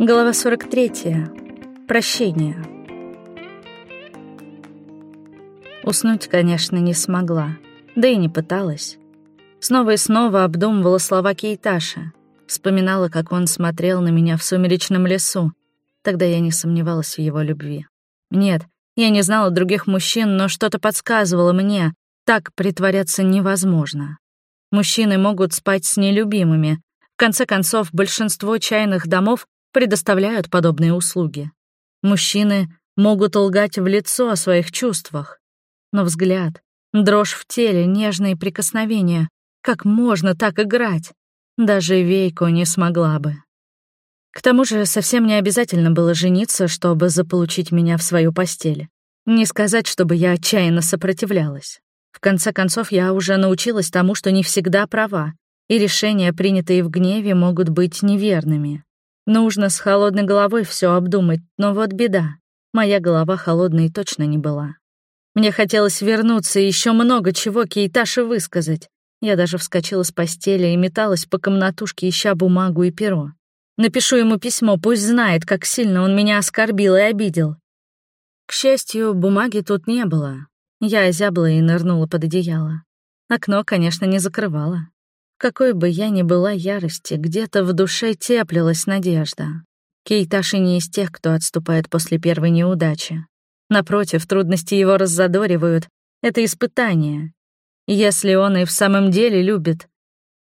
Глава 43. Прощение. Уснуть, конечно, не смогла, да и не пыталась. Снова и снова обдумывала слова Кейташа, вспоминала, как он смотрел на меня в сумеречном лесу. Тогда я не сомневалась в его любви. Нет, я не знала других мужчин, но что-то подсказывало мне, так притворяться невозможно. Мужчины могут спать с нелюбимыми. В конце концов, большинство чайных домов предоставляют подобные услуги. Мужчины могут лгать в лицо о своих чувствах. Но взгляд, дрожь в теле, нежные прикосновения — как можно так играть? Даже Вейко не смогла бы. К тому же совсем не обязательно было жениться, чтобы заполучить меня в свою постель. Не сказать, чтобы я отчаянно сопротивлялась. В конце концов, я уже научилась тому, что не всегда права, и решения, принятые в гневе, могут быть неверными. Нужно с холодной головой все обдумать, но вот беда. Моя голова холодной точно не была. Мне хотелось вернуться и еще много чего Кейташе высказать. Я даже вскочила с постели и металась по комнатушке, ища бумагу и перо. Напишу ему письмо, пусть знает, как сильно он меня оскорбил и обидел. К счастью, бумаги тут не было. Я озябла и нырнула под одеяло. Окно, конечно, не закрывала. Какой бы я ни была ярости, где-то в душе теплилась надежда. Кейташи не из тех, кто отступает после первой неудачи. Напротив, трудности его раззадоривают. Это испытание. Если он и в самом деле любит...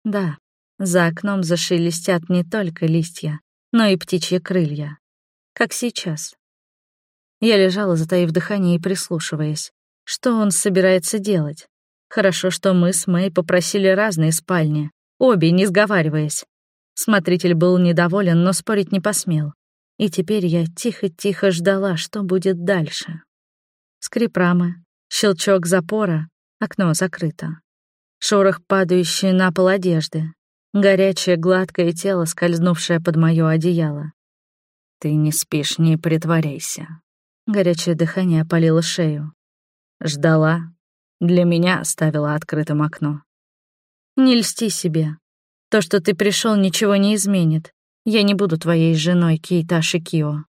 Да, за окном зашелестят не только листья, но и птичьи крылья. Как сейчас. Я лежала, затаив дыхание и прислушиваясь. Что он собирается делать? Хорошо, что мы с Мэй попросили разные спальни, обе, не сговариваясь. Смотритель был недоволен, но спорить не посмел. И теперь я тихо-тихо ждала, что будет дальше. Скрип рамы, щелчок запора, окно закрыто. Шорох, падающий на пол одежды, горячее гладкое тело, скользнувшее под моё одеяло. «Ты не спишь, не притворяйся». Горячее дыхание опалило шею. Ждала, для меня оставила открытым окно. Не льсти себе. То, что ты пришел, ничего не изменит. Я не буду твоей женой, Кейта Шикио.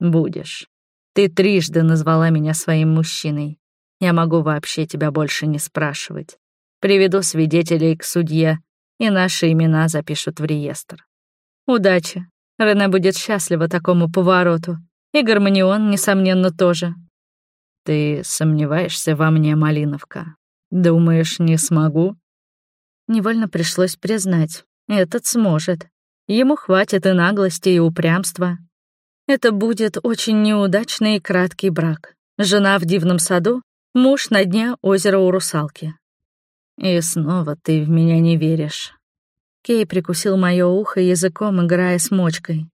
Будешь. Ты трижды назвала меня своим мужчиной. Я могу вообще тебя больше не спрашивать. Приведу свидетелей к судье, и наши имена запишут в реестр. Удачи. Рене будет счастлива такому повороту. И Гармонион, несомненно, тоже. Ты сомневаешься во мне, Малиновка? Думаешь, не смогу? Невольно пришлось признать, этот сможет. Ему хватит и наглости, и упрямства. Это будет очень неудачный и краткий брак. Жена в дивном саду, муж на дне озера у русалки. И снова ты в меня не веришь. Кей прикусил мое ухо языком, играя с мочкой.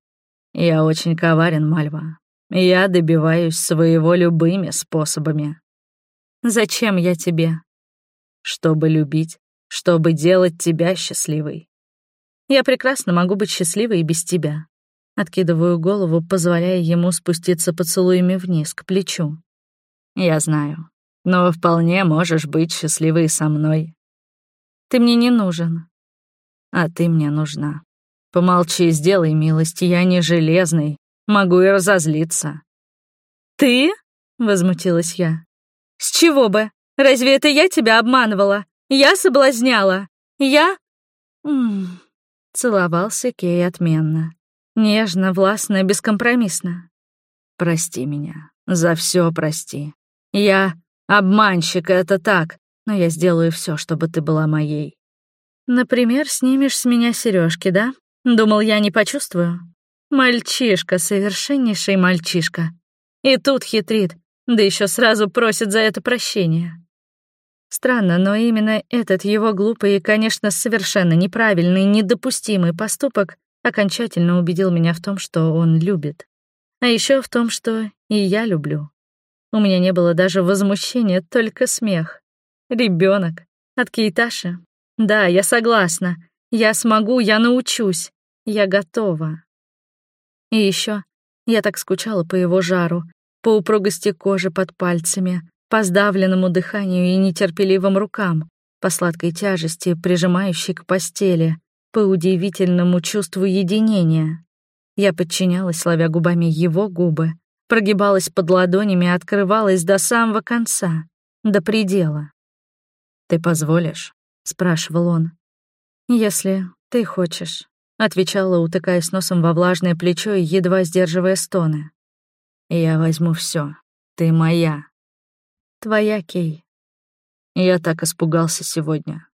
Я очень коварен, Мальва. Я добиваюсь своего любыми способами. Зачем я тебе? Чтобы любить, чтобы делать тебя счастливой. Я прекрасно могу быть счастливой и без тебя. Откидываю голову, позволяя ему спуститься поцелуями вниз, к плечу. Я знаю, но вполне можешь быть счастливой со мной. Ты мне не нужен. А ты мне нужна. Помолчи, сделай милость, я не железный, Могу и разозлиться». «Ты?» — возмутилась я. «С чего бы? Разве это я тебя обманывала? Я соблазняла? Я...» М -м Целовался Кей отменно. Нежно, властно, бескомпромиссно. «Прости меня. За все прости. Я обманщик, это так, но я сделаю все, чтобы ты была моей». «Например, снимешь с меня сережки, да? Думал, я не почувствую?» Мальчишка, совершеннейший мальчишка. И тут хитрит, да еще сразу просит за это прощения. Странно, но именно этот его глупый и, конечно, совершенно неправильный, недопустимый поступок окончательно убедил меня в том, что он любит. А еще в том, что и я люблю. У меня не было даже возмущения, только смех. Ребенок От Кейташи? Да, я согласна. Я смогу, я научусь. Я готова. И еще я так скучала по его жару, по упругости кожи под пальцами, по сдавленному дыханию и нетерпеливым рукам, по сладкой тяжести, прижимающей к постели, по удивительному чувству единения. Я подчинялась, ловя губами его губы, прогибалась под ладонями и открывалась до самого конца, до предела. «Ты позволишь?» — спрашивал он. «Если ты хочешь», — отвечала, утыкаясь носом во влажное плечо и едва сдерживая стоны. «Я возьму все. Ты моя». «Твоя, Кей». Я так испугался сегодня.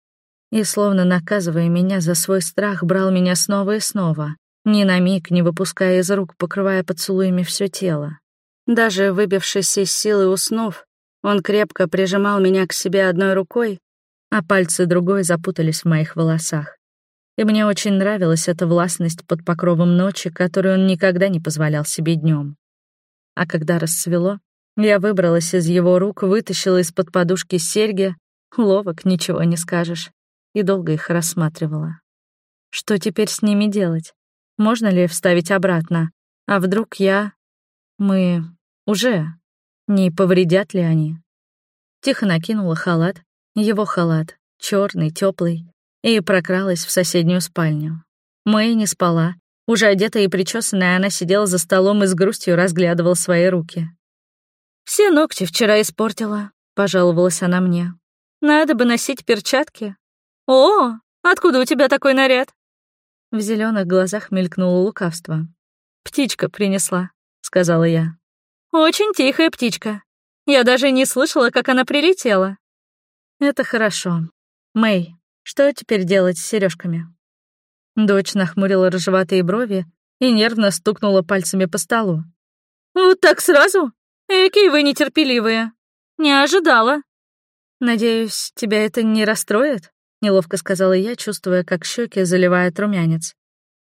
И, словно наказывая меня за свой страх, брал меня снова и снова, ни на миг не выпуская из рук, покрывая поцелуями все тело. Даже выбившись из силы уснув, он крепко прижимал меня к себе одной рукой, а пальцы другой запутались в моих волосах. И мне очень нравилась эта властность под покровом ночи, которую он никогда не позволял себе днем. А когда рассвело, я выбралась из его рук, вытащила из-под подушки серьги, ловок, ничего не скажешь, и долго их рассматривала. Что теперь с ними делать? Можно ли вставить обратно? А вдруг я... Мы... уже... Не повредят ли они? Тихо накинула халат, его халат, черный, теплый, и прокралась в соседнюю спальню. Мэй не спала. Уже одетая и причесанная, она сидела за столом и с грустью разглядывала свои руки. «Все ногти вчера испортила», — пожаловалась она мне. «Надо бы носить перчатки». «О, откуда у тебя такой наряд?» В зеленых глазах мелькнуло лукавство. «Птичка принесла», — сказала я. «Очень тихая птичка. Я даже не слышала, как она прилетела». «Это хорошо. Мэй, что теперь делать с сережками? Дочь нахмурила рыжеватые брови и нервно стукнула пальцами по столу. «Вот так сразу? Экие вы нетерпеливые. Не ожидала». «Надеюсь, тебя это не расстроит?» — неловко сказала я, чувствуя, как щеки заливает румянец.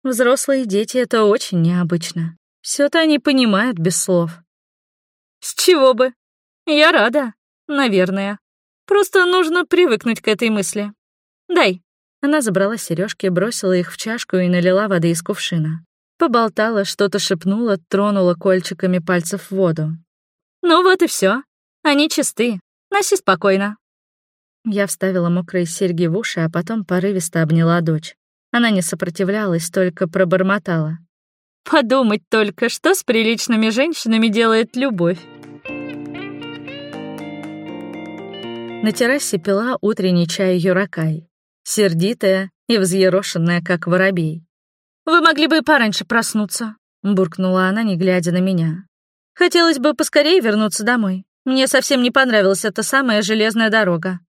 «Взрослые дети — это очень необычно. все то они понимают без слов». «С чего бы? Я рада, наверное. Просто нужно привыкнуть к этой мысли. Дай». Она забрала сережки, бросила их в чашку и налила воды из кувшина. Поболтала, что-то шепнула, тронула кольчиками пальцев в воду. «Ну вот и все. Они чисты. Носи спокойно». Я вставила мокрые серьги в уши, а потом порывисто обняла дочь. Она не сопротивлялась, только пробормотала. «Подумать только, что с приличными женщинами делает любовь». На террасе пила утренний чай Юракай, сердитая и взъерошенная, как воробей. «Вы могли бы пораньше проснуться», — буркнула она, не глядя на меня. «Хотелось бы поскорее вернуться домой. Мне совсем не понравилась эта самая железная дорога.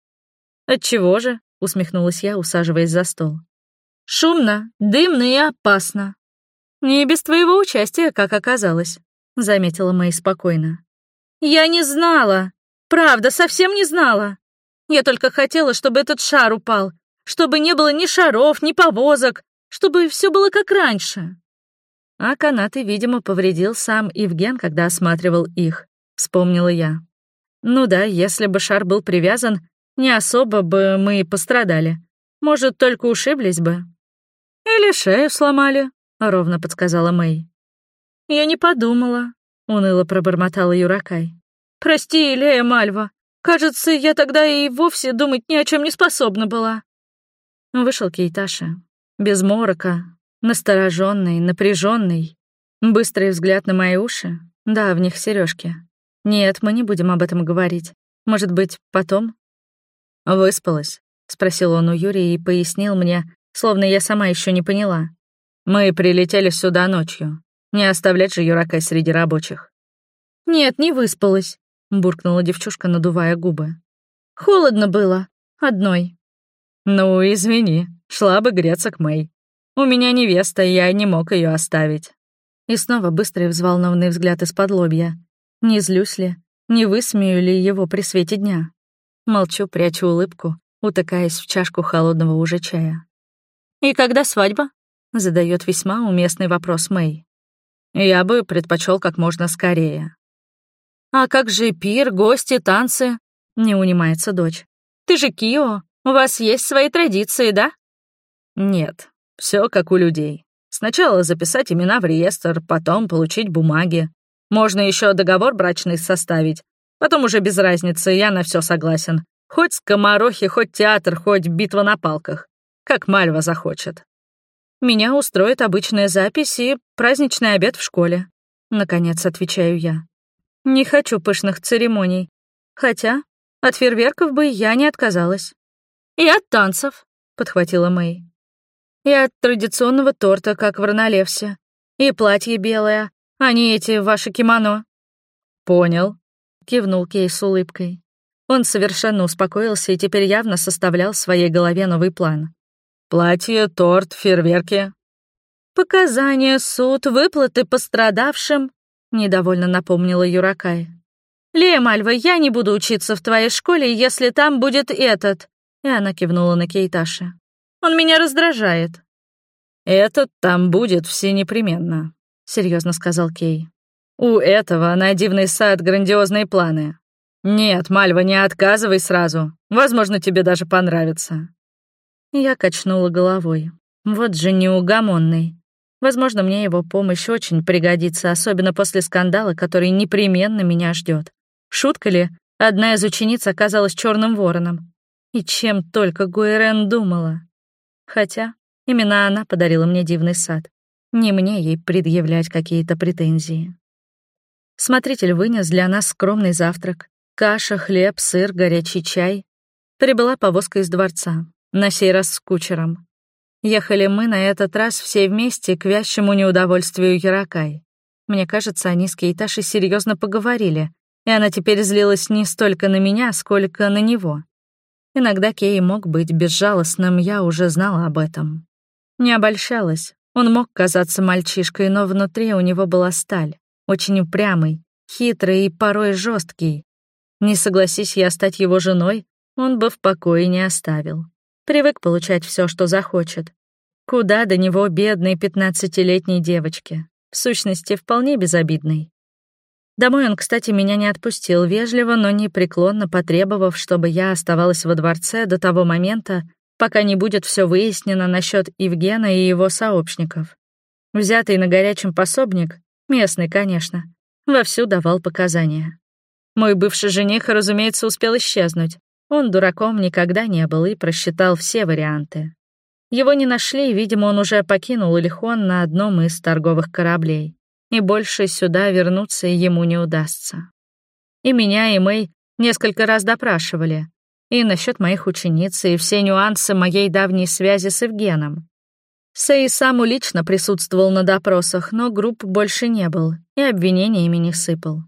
«Отчего же?» — усмехнулась я, усаживаясь за стол. «Шумно, дымно и опасно». «Не без твоего участия, как оказалось», — заметила Мэй спокойно. «Я не знала. Правда, совсем не знала. Я только хотела, чтобы этот шар упал, чтобы не было ни шаров, ни повозок, чтобы все было как раньше». А канаты, видимо, повредил сам Евген, когда осматривал их, вспомнила я. Ну да, если бы шар был привязан, не особо бы мы и пострадали. Может, только ушиблись бы. Или шею сломали, ровно подсказала Мэй. Я не подумала, уныло пробормотала Юракай. Прости, Илея Мальва. Кажется, я тогда и вовсе думать ни о чем не способна была. Вышел Кейташа. Без морока, настороженный, напряженный. Быстрый взгляд на мои уши. Да, в них сережки. Нет, мы не будем об этом говорить. Может быть, потом? «Выспалась?» — спросил он у Юрия и пояснил мне, словно я сама еще не поняла. «Мы прилетели сюда ночью. Не оставлять же Юракай среди рабочих». «Нет, не выспалась», — буркнула девчушка, надувая губы. «Холодно было. Одной». «Ну, извини, шла бы греться к Мэй. У меня невеста, я не мог ее оставить». И снова быстрый взволнованный взгляд из-под лобья. Не злюсь ли, не высмею ли его при свете дня? Молчу, прячу улыбку, утыкаясь в чашку холодного уже чая. «И когда свадьба?» — задает весьма уместный вопрос Мэй. «Я бы предпочел как можно скорее». «А как же пир, гости, танцы?» — не унимается дочь. «Ты же Кио, у вас есть свои традиции, да?» «Нет, все как у людей. Сначала записать имена в реестр, потом получить бумаги. Можно еще договор брачный составить, Потом уже без разницы, я на все согласен. Хоть скоморохи, хоть театр, хоть битва на палках. Как Мальва захочет. Меня устроит обычная запись и праздничный обед в школе. Наконец отвечаю я. Не хочу пышных церемоний. Хотя от фейерверков бы я не отказалась. И от танцев, подхватила Мэй. И от традиционного торта, как в Ранолевсе. И платье белое, а не эти ваши кимоно. Понял, кивнул Кей с улыбкой. Он совершенно успокоился и теперь явно составлял в своей голове новый план. Платье, торт, фейерверки. Показания, суд, выплаты пострадавшим, недовольно напомнила Юракай. «Лея Мальва, я не буду учиться в твоей школе, если там будет этот». И она кивнула на Кейташи. «Он меня раздражает». «Этот там будет все непременно», — серьезно сказал Кей. «У этого на дивный сад грандиозные планы. Нет, Мальва, не отказывай сразу. Возможно, тебе даже понравится». Я качнула головой. Вот же неугомонный. Возможно, мне его помощь очень пригодится, особенно после скандала, который непременно меня ждет. Шутка ли? Одна из учениц оказалась черным вороном. И чем только Гуэрен думала. Хотя именно она подарила мне дивный сад. Не мне ей предъявлять какие-то претензии. Смотритель вынес для нас скромный завтрак. Каша, хлеб, сыр, горячий чай. Прибыла повозка из дворца, на сей раз с кучером. Ехали мы на этот раз все вместе к вящему неудовольствию Яракай. Мне кажется, они с Кейташей серьезно поговорили, и она теперь злилась не столько на меня, сколько на него. Иногда Кей мог быть безжалостным, я уже знала об этом. Не обольщалась. Он мог казаться мальчишкой, но внутри у него была сталь, очень упрямый, хитрый и порой жесткий. Не согласись я стать его женой, он бы в покое не оставил. Привык получать все, что захочет. Куда до него бедной пятнадцатилетней девочке, в сущности, вполне безобидной. Домой он, кстати, меня не отпустил, вежливо, но непреклонно потребовав, чтобы я оставалась во дворце до того момента, пока не будет все выяснено насчет Евгена и его сообщников. Взятый на горячем пособник, местный, конечно, вовсю давал показания. Мой бывший жених, разумеется, успел исчезнуть. Он дураком никогда не был и просчитал все варианты. Его не нашли, видимо, он уже покинул Ильхон на одном из торговых кораблей и больше сюда вернуться ему не удастся. И меня, и Мэй несколько раз допрашивали, и насчет моих учениц, и все нюансы моей давней связи с Евгеном. Сэй сам лично присутствовал на допросах, но групп больше не был и обвинениями не сыпал.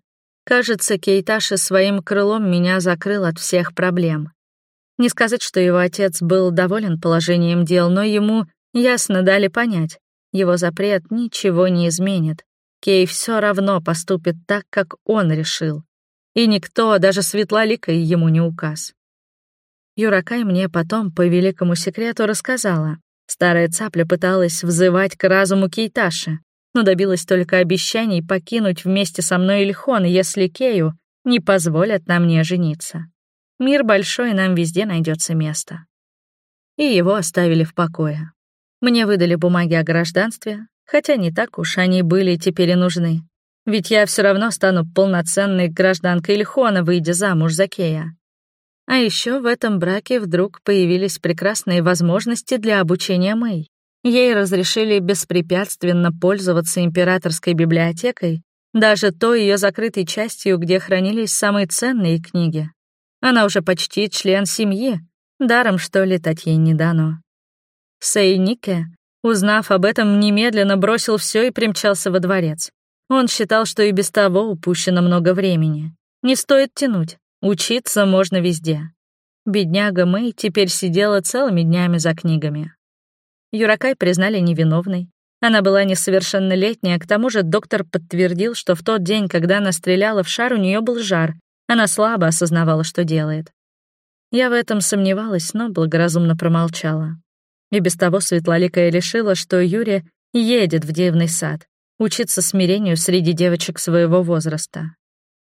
Кажется, Кейташи своим крылом меня закрыл от всех проблем. Не сказать, что его отец был доволен положением дел, но ему ясно дали понять, его запрет ничего не изменит, Кей все равно поступит так, как он решил. И никто, даже Светлоликой, ему не указ. Юракай мне потом по великому секрету рассказала. Старая цапля пыталась взывать к разуму Кейташи, но добилась только обещаний покинуть вместе со мной Ильхон, если Кею не позволят на мне жениться. Мир большой, нам везде найдется место. И его оставили в покое. Мне выдали бумаги о гражданстве, Хотя не так уж они были теперь и нужны. Ведь я все равно стану полноценной гражданкой Ильхона, выйдя замуж за Кея. А еще в этом браке вдруг появились прекрасные возможности для обучения Мэй. Ей разрешили беспрепятственно пользоваться императорской библиотекой, даже той ее закрытой частью, где хранились самые ценные книги. Она уже почти член семьи, даром, что летать ей не дано. Сейнике Узнав об этом, немедленно бросил все и примчался во дворец. Он считал, что и без того упущено много времени. Не стоит тянуть, учиться можно везде. Бедняга Мэй теперь сидела целыми днями за книгами. Юракай признали невиновной. Она была несовершеннолетняя, к тому же доктор подтвердил, что в тот день, когда она стреляла в шар, у нее был жар. Она слабо осознавала, что делает. Я в этом сомневалась, но благоразумно промолчала. И без того Светлоликая решила, что Юрия едет в девный сад, учиться смирению среди девочек своего возраста.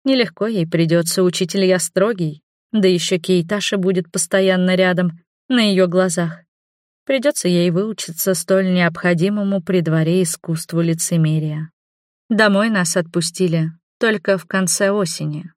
Нелегко ей придется, учитель я строгий, да еще Кейташа будет постоянно рядом, на ее глазах. Придется ей выучиться столь необходимому при дворе искусству лицемерия. Домой нас отпустили только в конце осени.